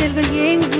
என் கைவிரல்கள் ஏங்கும்